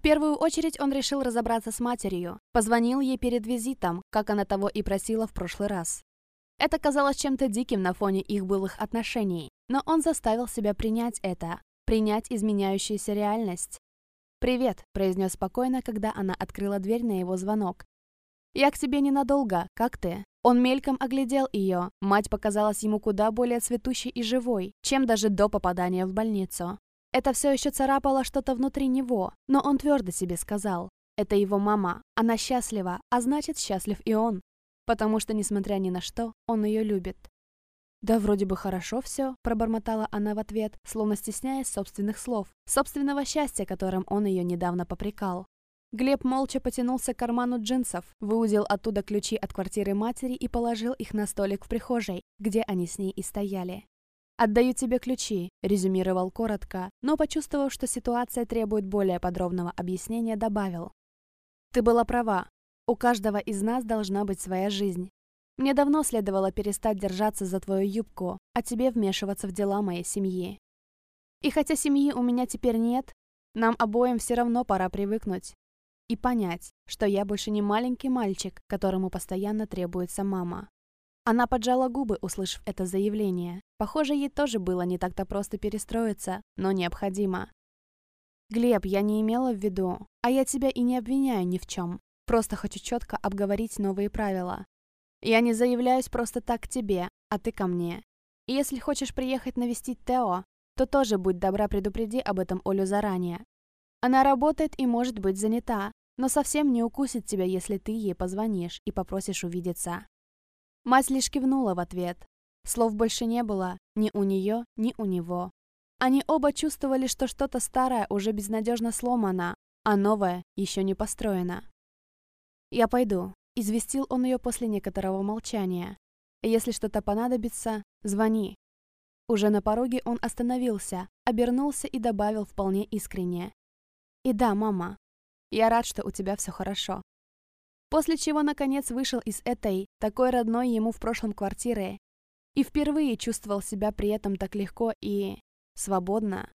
В первую очередь он решил разобраться с матерью. Позвонил ей перед визитом, как она того и просила в прошлый раз. Это казалось чем-то диким на фоне их былых отношений, но он заставил себя принять это, принять изменяющуюся реальность. «Привет», — произнес спокойно, когда она открыла дверь на его звонок. «Я к тебе ненадолго, как ты?» Он мельком оглядел ее. Мать показалась ему куда более цветущей и живой, чем даже до попадания в больницу. Это все еще царапало что-то внутри него, но он твердо себе сказал. Это его мама, она счастлива, а значит счастлив и он. Потому что, несмотря ни на что, он ее любит. «Да вроде бы хорошо все», — пробормотала она в ответ, словно стесняясь собственных слов, собственного счастья, которым он ее недавно попрекал. Глеб молча потянулся к карману джинсов, выудил оттуда ключи от квартиры матери и положил их на столик в прихожей, где они с ней и стояли. «Отдаю тебе ключи», — резюмировал коротко, но, почувствовав, что ситуация требует более подробного объяснения, добавил. «Ты была права. У каждого из нас должна быть своя жизнь. Мне давно следовало перестать держаться за твою юбку, а тебе вмешиваться в дела моей семьи. И хотя семьи у меня теперь нет, нам обоим все равно пора привыкнуть и понять, что я больше не маленький мальчик, которому постоянно требуется мама. Она поджала губы, услышав это заявление. Похоже, ей тоже было не так-то просто перестроиться, но необходимо. «Глеб, я не имела в виду, а я тебя и не обвиняю ни в чем. Просто хочу четко обговорить новые правила. Я не заявляюсь просто так к тебе, а ты ко мне. И если хочешь приехать навестить Тео, то тоже будь добра предупреди об этом Олю заранее. Она работает и может быть занята, но совсем не укусит тебя, если ты ей позвонишь и попросишь увидеться. Мать лишь кивнула в ответ. Слов больше не было ни у нее, ни у него. Они оба чувствовали, что что-то старое уже безнадежно сломано, а новое еще не построено. «Я пойду», — известил он ее после некоторого молчания. «Если что-то понадобится, звони». Уже на пороге он остановился, обернулся и добавил вполне искренне. «И да, мама, я рад, что у тебя все хорошо. После чего, наконец, вышел из этой, такой родной ему в прошлом квартиры, и впервые чувствовал себя при этом так легко и... свободно.